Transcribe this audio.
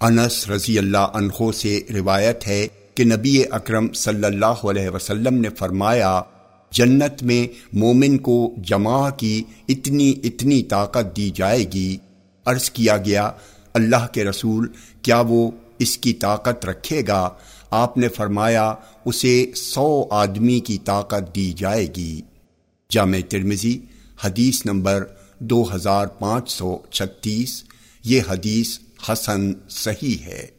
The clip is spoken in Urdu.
انس رضی اللہ عنہ سے روایت ہے کہ نبی اکرم صلی اللہ علیہ وسلم نے فرمایا، جنت میں مومن کو جمع کی اتنی اتنی طاقت دی جائے گی۔ عرض کیا گیا، اللہ کے رسول، کیا وہ اس کی طاقت رکھے گا؟ آپ نے فرمایا، اسے سو آدمی کی طاقت دی جائے گی۔ جامع ترمزی حدیث نمبر دو ہزار پانچ سو چھتیس۔ یہ حدیث حسن صحیح ہے۔